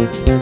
Música